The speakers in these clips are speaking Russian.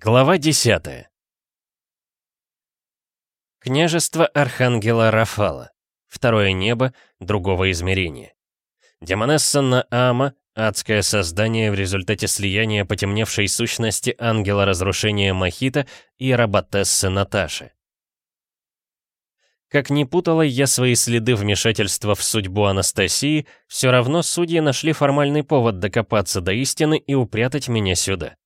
Глава 10 Княжество Архангела Рафала. Второе небо другого измерения. Демонесса Наама, адское создание в результате слияния потемневшей сущности ангела разрушения Махита и Рабатессы Наташи. Как ни путала я свои следы вмешательства в судьбу Анастасии, все равно судьи нашли формальный повод докопаться до истины и упрятать меня сюда.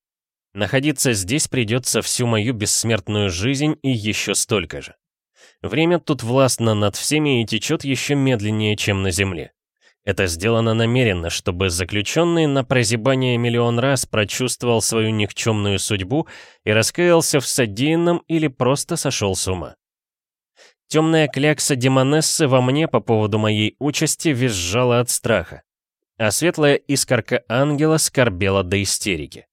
Находиться здесь придется всю мою бессмертную жизнь и еще столько же. Время тут властно над всеми и течет еще медленнее, чем на Земле. Это сделано намеренно, чтобы заключенный на прозябание миллион раз прочувствовал свою никчемную судьбу и раскаялся в содеянном или просто сошел с ума. Темная клякса демонессы во мне по поводу моей участи визжала от страха, а светлая искорка ангела скорбела до истерики.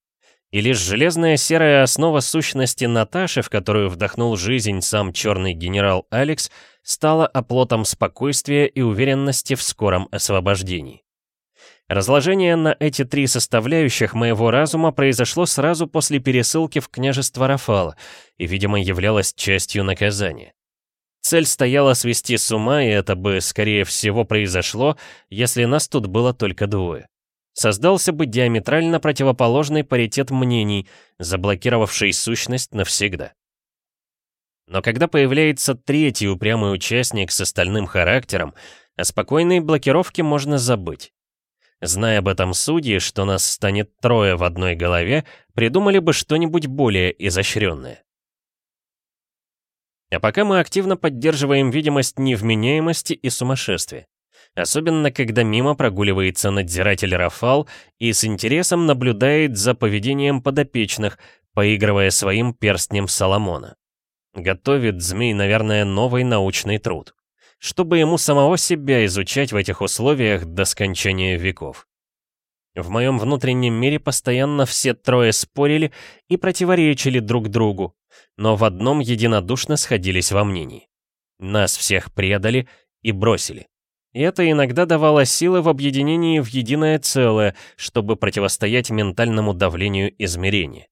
И лишь железная серая основа сущности Наташи, в которую вдохнул жизнь сам черный генерал Алекс, стала оплотом спокойствия и уверенности в скором освобождении. Разложение на эти три составляющих моего разума произошло сразу после пересылки в княжество Рафала и, видимо, являлось частью наказания. Цель стояла свести с ума, и это бы, скорее всего, произошло, если нас тут было только двое создался бы диаметрально противоположный паритет мнений, заблокировавший сущность навсегда. Но когда появляется третий упрямый участник с остальным характером, о спокойной блокировке можно забыть. Зная об этом судьи, что нас станет трое в одной голове, придумали бы что-нибудь более изощренное. А пока мы активно поддерживаем видимость невменяемости и сумасшествия. Особенно, когда мимо прогуливается надзиратель Рафал и с интересом наблюдает за поведением подопечных, поигрывая своим перстнем Соломона. Готовит змей, наверное, новый научный труд. Чтобы ему самого себя изучать в этих условиях до скончания веков. В моем внутреннем мире постоянно все трое спорили и противоречили друг другу, но в одном единодушно сходились во мнении. Нас всех предали и бросили. И это иногда давало силы в объединении в единое целое, чтобы противостоять ментальному давлению измерения.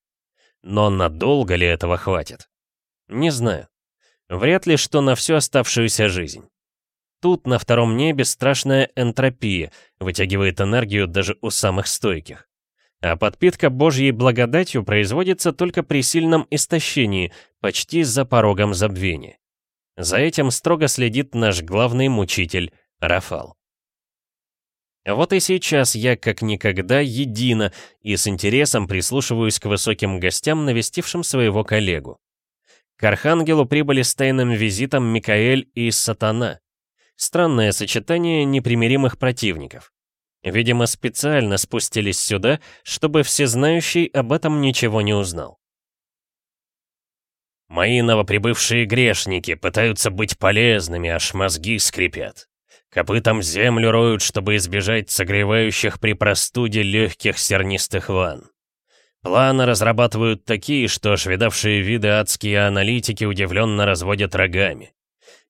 Но надолго ли этого хватит? Не знаю. Вряд ли, что на всю оставшуюся жизнь. Тут, на втором небе, страшная энтропия, вытягивает энергию даже у самых стойких. А подпитка Божьей благодатью производится только при сильном истощении, почти за порогом забвения. За этим строго следит наш главный мучитель Рафал. Вот и сейчас я как никогда едино и с интересом прислушиваюсь к высоким гостям, навестившим своего коллегу. К Архангелу прибыли с тайным визитом Микаэль и Сатана. Странное сочетание непримиримых противников. Видимо, специально спустились сюда, чтобы всезнающий об этом ничего не узнал. «Мои новоприбывшие грешники пытаются быть полезными, аж мозги скрипят», Копытом землю роют, чтобы избежать согревающих при простуде легких сернистых ванн. Планы разрабатывают такие, что аж видавшие виды адские аналитики удивленно разводят рогами.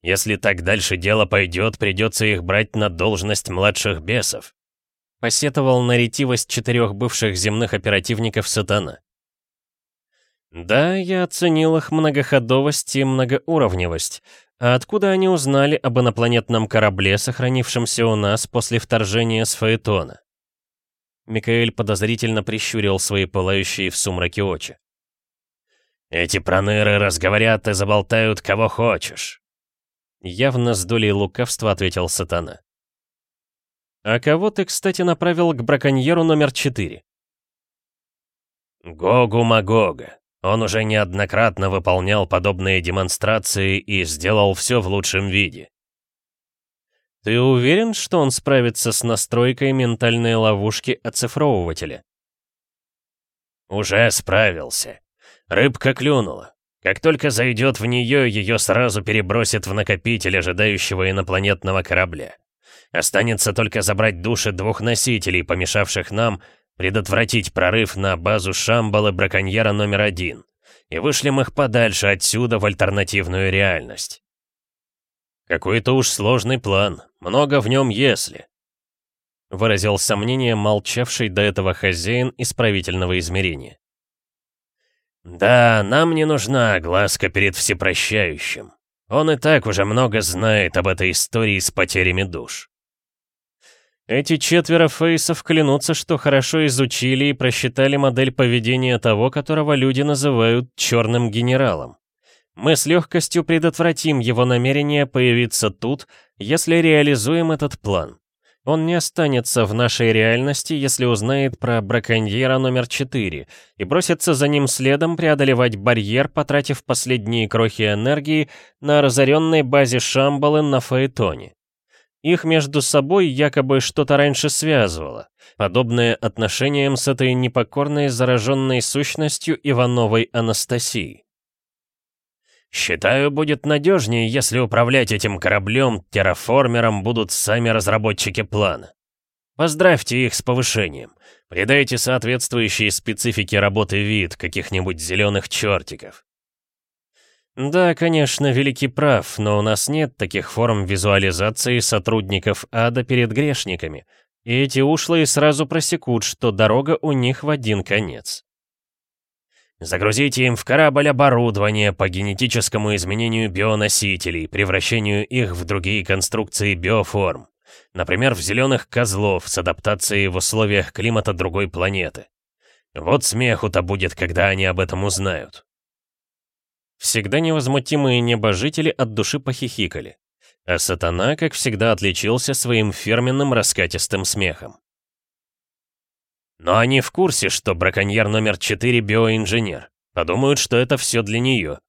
Если так дальше дело пойдет, придется их брать на должность младших бесов. Посетовал на ретивость четырех бывших земных оперативников сатана. Да, я оценил их многоходовость и многоуровневость, а откуда они узнали об инопланетном корабле, сохранившемся у нас после вторжения с Фаэтона? Микаэль подозрительно прищурил свои пылающие в сумраке очи. «Эти проныры разговорят и заболтают кого хочешь», — явно с долей лукавства ответил сатана. «А кого ты, кстати, направил к браконьеру номер четыре?» «Гогу Магога», он уже неоднократно выполнял подобные демонстрации и сделал все в лучшем виде. Ты уверен, что он справится с настройкой ментальной ловушки оцифровывателя? Уже справился. Рыбка клюнула. Как только зайдет в нее, ее сразу перебросит в накопитель ожидающего инопланетного корабля. Останется только забрать души двух носителей, помешавших нам предотвратить прорыв на базу Шамбалы браконьера номер один, и вышлем их подальше отсюда в альтернативную реальность. Какой-то уж сложный план, много в нем если. Выразил сомнение молчавший до этого хозяин исправительного измерения. «Да, нам не нужна огласка перед всепрощающим. Он и так уже много знает об этой истории с потерями душ». Эти четверо фейсов клянутся, что хорошо изучили и просчитали модель поведения того, которого люди называют «черным генералом». Мы с легкостью предотвратим его намерение появиться тут, если реализуем этот план. Он не останется в нашей реальности, если узнает про браконьера номер 4 и бросится за ним следом преодолевать барьер, потратив последние крохи энергии на разоренной базе Шамбалы на Фаэтоне. Их между собой якобы что-то раньше связывало, подобное отношениям с этой непокорной зараженной сущностью Ивановой Анастасии. Считаю, будет надежнее, если управлять этим кораблем, терраформером будут сами разработчики плана. Поздравьте их с повышением. Придайте соответствующие специфике работы вид каких-нибудь зеленых чертиков. Да, конечно, Великий прав, но у нас нет таких форм визуализации сотрудников ада перед грешниками, и эти ушлые сразу просекут, что дорога у них в один конец. Загрузите им в корабль оборудование по генетическому изменению бионосителей, превращению их в другие конструкции биоформ. Например, в зеленых козлов с адаптацией в условиях климата другой планеты. Вот смеху-то будет, когда они об этом узнают. Всегда невозмутимые небожители от души похихикали. А сатана, как всегда, отличился своим фирменным раскатистым смехом. Но они в курсе, что браконьер номер 4 биоинженер. Подумают, что это все для нее.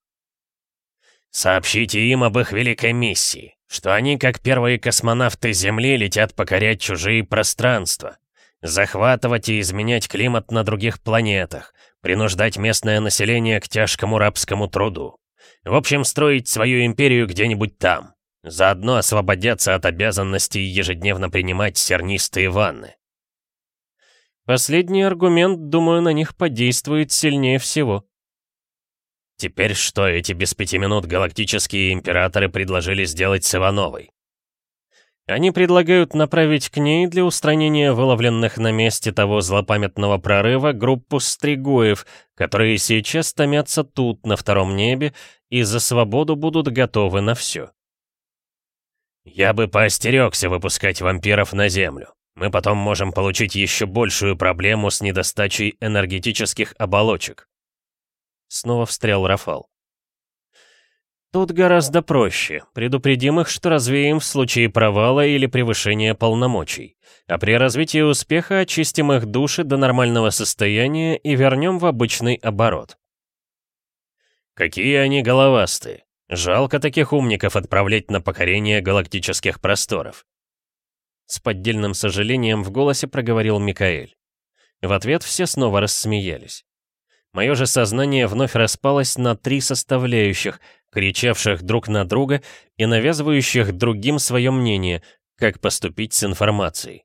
Сообщите им об их великой миссии, что они, как первые космонавты Земли, летят покорять чужие пространства, захватывать и изменять климат на других планетах, принуждать местное население к тяжкому рабскому труду. В общем, строить свою империю где-нибудь там. Заодно освободятся от обязанности ежедневно принимать сернистые ванны. Последний аргумент, думаю, на них подействует сильнее всего. Теперь что эти без пяти минут галактические императоры предложили сделать с Ивановой? Они предлагают направить к ней для устранения выловленных на месте того злопамятного прорыва группу стригоев, которые сейчас томятся тут, на втором небе, и за свободу будут готовы на все. Я бы поостерегся выпускать вампиров на Землю. Мы потом можем получить еще большую проблему с недостачей энергетических оболочек. Снова встрял Рафал. Тут гораздо проще. Предупредим их, что развеем в случае провала или превышения полномочий. А при развитии успеха очистим их души до нормального состояния и вернем в обычный оборот. Какие они головастые. Жалко таких умников отправлять на покорение галактических просторов. С поддельным сожалением в голосе проговорил Микаэль. В ответ все снова рассмеялись. Мое же сознание вновь распалось на три составляющих, кричавших друг на друга и навязывающих другим свое мнение, как поступить с информацией.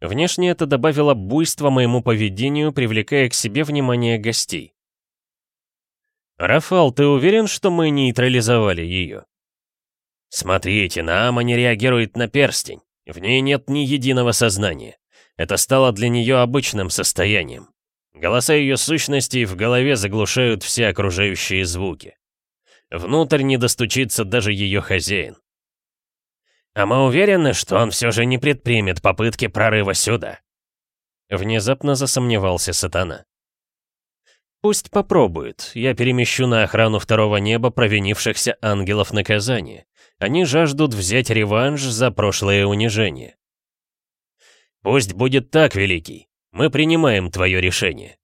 Внешне это добавило буйства моему поведению, привлекая к себе внимание гостей. «Рафал, ты уверен, что мы нейтрализовали ее?» «Смотрите, на Ама не реагирует на перстень. В ней нет ни единого сознания. Это стало для нее обычным состоянием. Голоса ее сущностей в голове заглушают все окружающие звуки. Внутрь не достучится даже ее хозяин. А мы уверены, что он все же не предпримет попытки прорыва сюда. Внезапно засомневался сатана. Пусть попробует. Я перемещу на охрану второго неба провинившихся ангелов наказания. Они жаждут взять реванш за прошлое унижение. Пусть будет так, Великий. Мы принимаем твое решение.